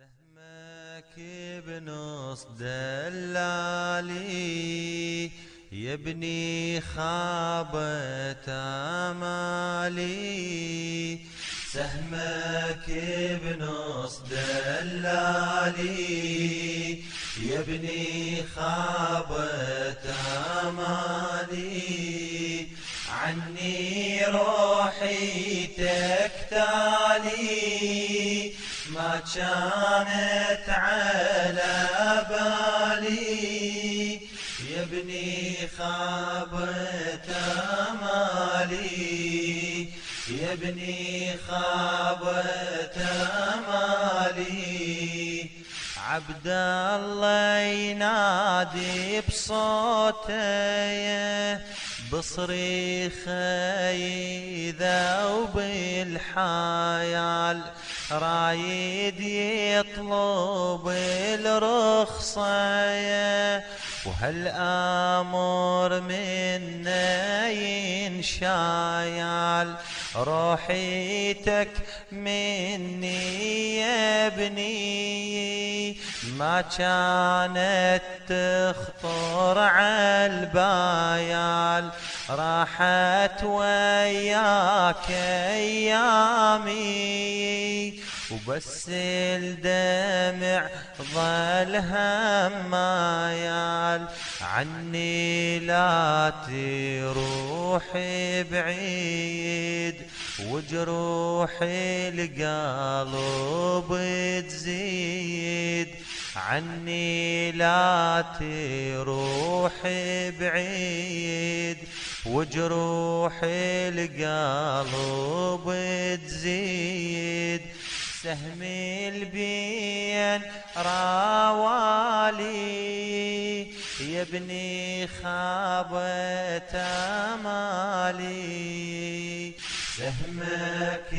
سهمك بنص دلالي يبني خابت آمالي. سهمك بنص دلالي يبني خابت آمالي. عني روحي تكتالي. ما كانت على بالي. يا ابني خابت امالي يا ابني خابت امالي عبد الله ينادي بصوته بصريخه يذوب الحيال رايد يطلب الرخصة. وهالأمر منا ينشايل روحيتك مني يا ابني. ما كانت تخطر عالبايال راحت وياك أيامي. وبس الدمع ظل همايال عني لا تروح بعيد وجروح القلب تزيد. عني لا تروح بعيد وجروح القلب تزيد. سهم البين راوالي يا ابني خابت امالي سهمك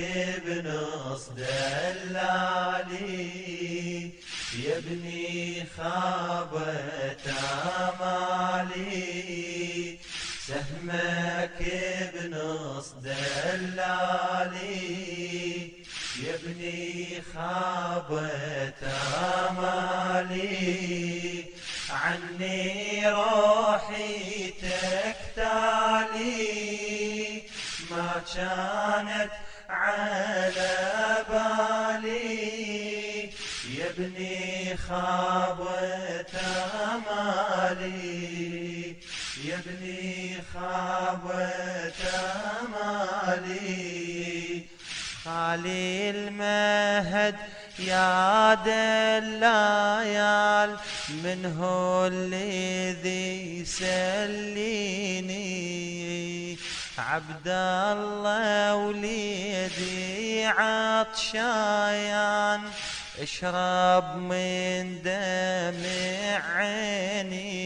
بنص دلالي يا ابني خابت امالي سهمك بنص دلالي يا ابني خابت امالي عني روحي تكتالي. ما كانت على بالي. يا ابني خابت امالي يا ابني خابت امالي خالي المهد يا دلايال من هو الذي يسليني؟ عبد الله وليدي عطشايان اشرب من دمع عيني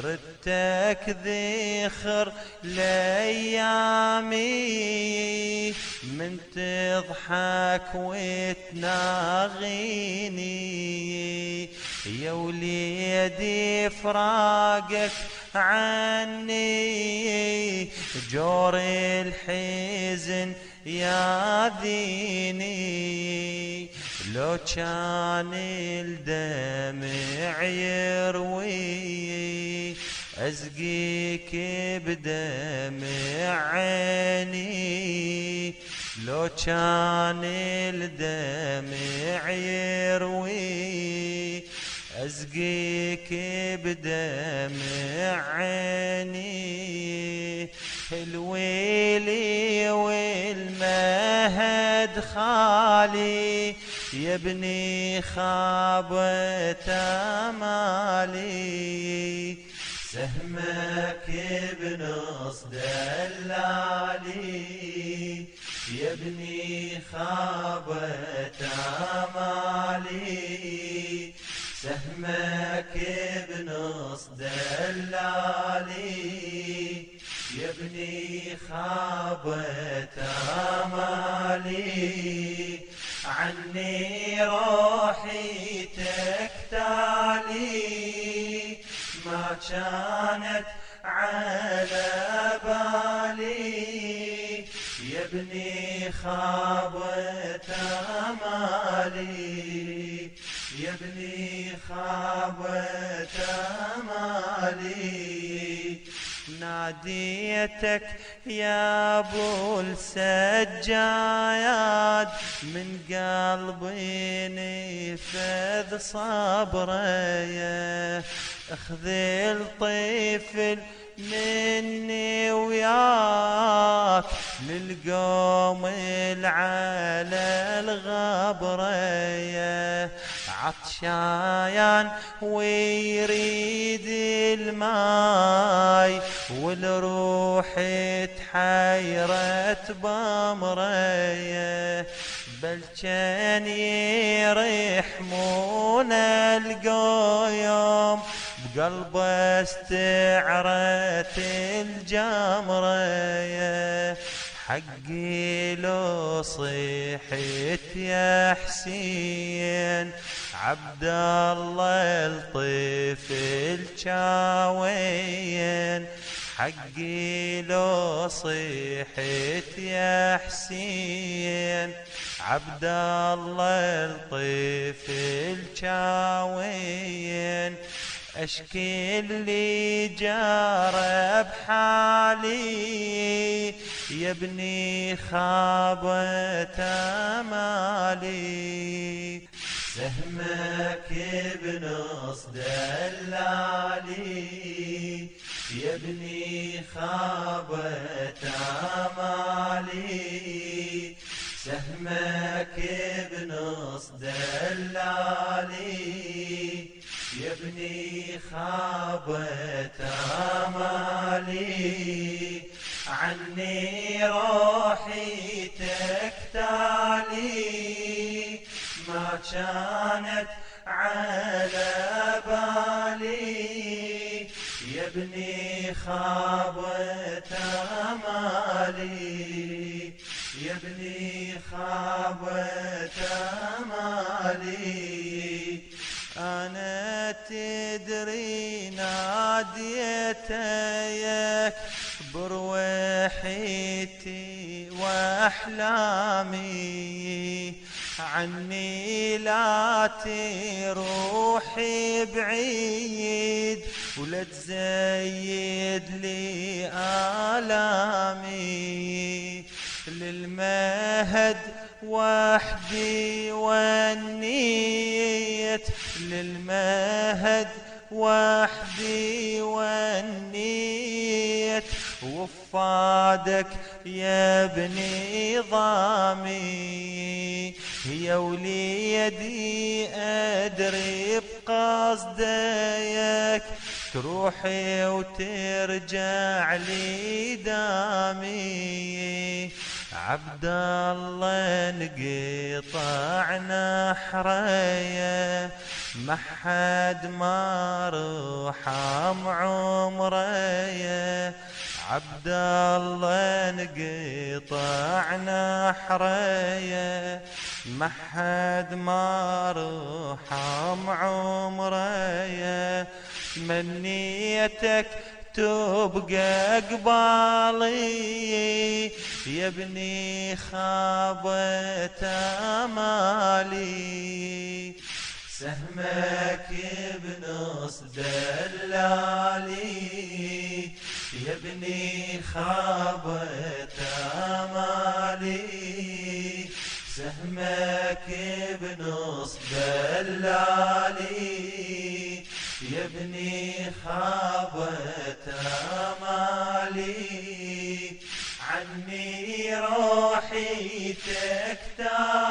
ردتك ذخر لأيامي من تضحك وتناغيني. يا وليدي فراقك عني. جور الحزن يا ديني لو كان الدمع يروي أزقيك بدمع عيني. لو كان الدمع يروي أزقيك بدمع عيني. الويلي خالي يا ابني خابت امالي سهمك بنص دلالي يا ابني خابت امالي سهمك بنص دلالي ابني خابت آمالي. عني روحي تكتالي. ما كانت على بالي. يا ابني خابت آمالي. يا ابني خابت آمالي. ناديتك يا أبو السجاد من قلبي نفذ صبري. أخذ الطفل مني وياك للقوم العلى الغبرية عطشايان ويريد الماي والروح تحيرت بأمريه. بل كان يرحمون القيوم بقلبه استعرت الجمرة حقي لو صيحت يا حسين عبد الله الطفل شاوين حقي لو صيحت يا حسين عبد الله الطفل شاوين أشكي اللي جار بحالي. يا ابني خابت امالي سهمك بنص دلالي يا ابني خابت امالي سهمك بنص دلالي يا ابني خابت امالي كانت على بالي. يا ابني خابت امالي يا ابني خابت امالي أنا تدري ناديتك بروحيتي وأحلامي. عني لا تروحي بعيد ولا تزيد لي آلامي للمهد وحدي والنيت للمهد وحدي والنيت. وفادك يا ابني ضامي. يا وليدي أدري بقصدك. تروحي وترجع لي دامي. عبد الله انقطع نحريه. ما حد ما رحم عمريه عبد الله انقطع نحريه ما حد ما رحم عمرية. منيتك تبقى قبالي يا ابني خابت أمالي. سهمك بنص دلالي يا ابني خابت آمالي. سهمك بنص دلالي يا ابني خابت آمالي. عني روحي تكتالي.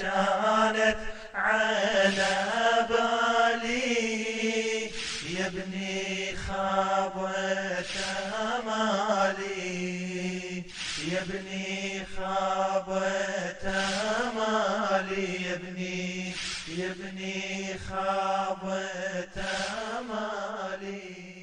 كانت على بالي. يا ابني خاب مالي يا ابني خاب مالي يا ابني يا ابني خاب مالي